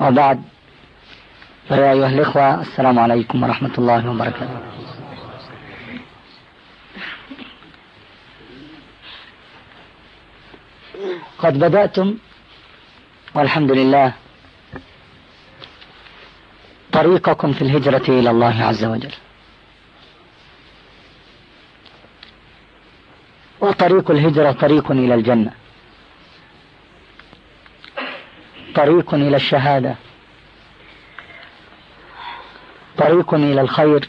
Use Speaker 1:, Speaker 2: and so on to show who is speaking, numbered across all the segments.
Speaker 1: وبعد. فيا أيها الإخوة السلام عليكم ورحمة الله وبركاته. قد بدأتم والحمد لله طريقكم في الهجرة إلى الله عز وجل. وطريق الهجرة طريق إلى الجنة. طريق إلى الشهادة. طريق إلى الخير.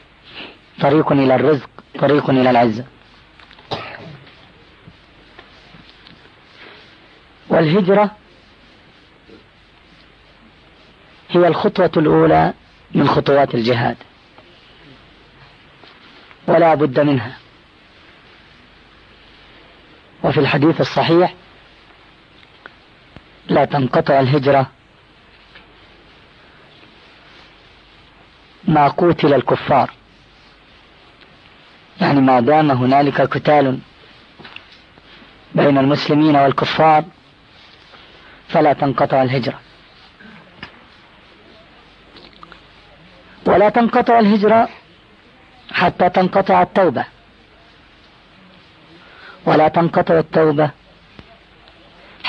Speaker 1: طريق إلى الرزق. طريق إلى العزة. والهجرة هي الخطوة الأولى من خطوات الجهاد. ولا بد منها. وفي الحديث الصحيح لا تنقطع الهجرة. ما قتل الكفار. يعني ما دام هنالك قتال بين المسلمين والكفار فلا تنقطع الهجرة. ولا تنقطع الهجرة حتى تنقطع التوبة. ولا تنقطع التوبة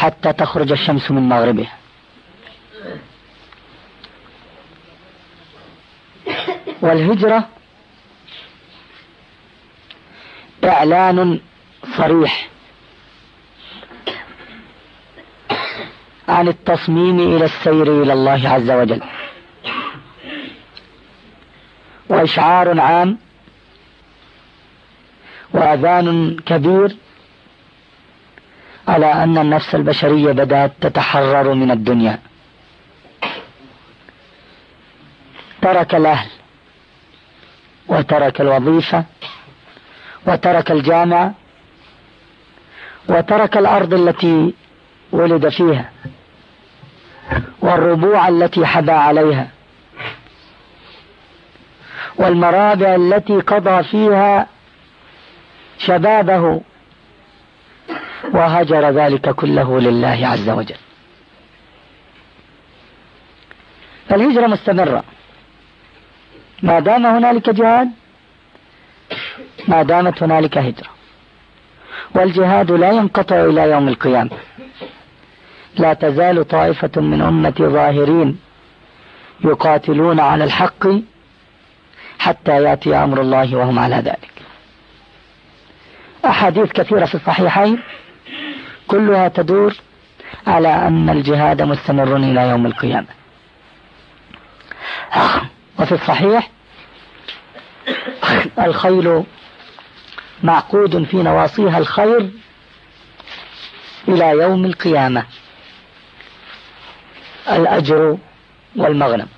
Speaker 1: حتى تخرج الشمس من مغربها. والهجرة إعلان صريح عن التصميم إلى السير إلى الله عز وجل. وإشعار عام وأذان كبير على أن النفس البشرية بدأت تتحرر من الدنيا. ترك الأهل وترك الوظيفة وترك الجامعة وترك الأرض التي ولد فيها والربوع التي حبى عليها والمرابع التي قضى فيها شبابه وهجر ذلك كله لله عز وجل. فالهجرة مستمرة. ما دام هنالك جهاد ما دامت هنالك هجرة. والجهاد لا ينقطع إلى يوم القيامة. لا تزال طائفة من أمتي ظاهرين يقاتلون على الحق حتى يأتي أمر الله وهم على ذلك. أحاديث كثيرة في الصحيحين كلها تدور على أن الجهاد مستمر إلى يوم القيامة. وفي الصحيح الخيل معقود في نواصيها الخير إلى يوم القيامة. الأجر والمغنم.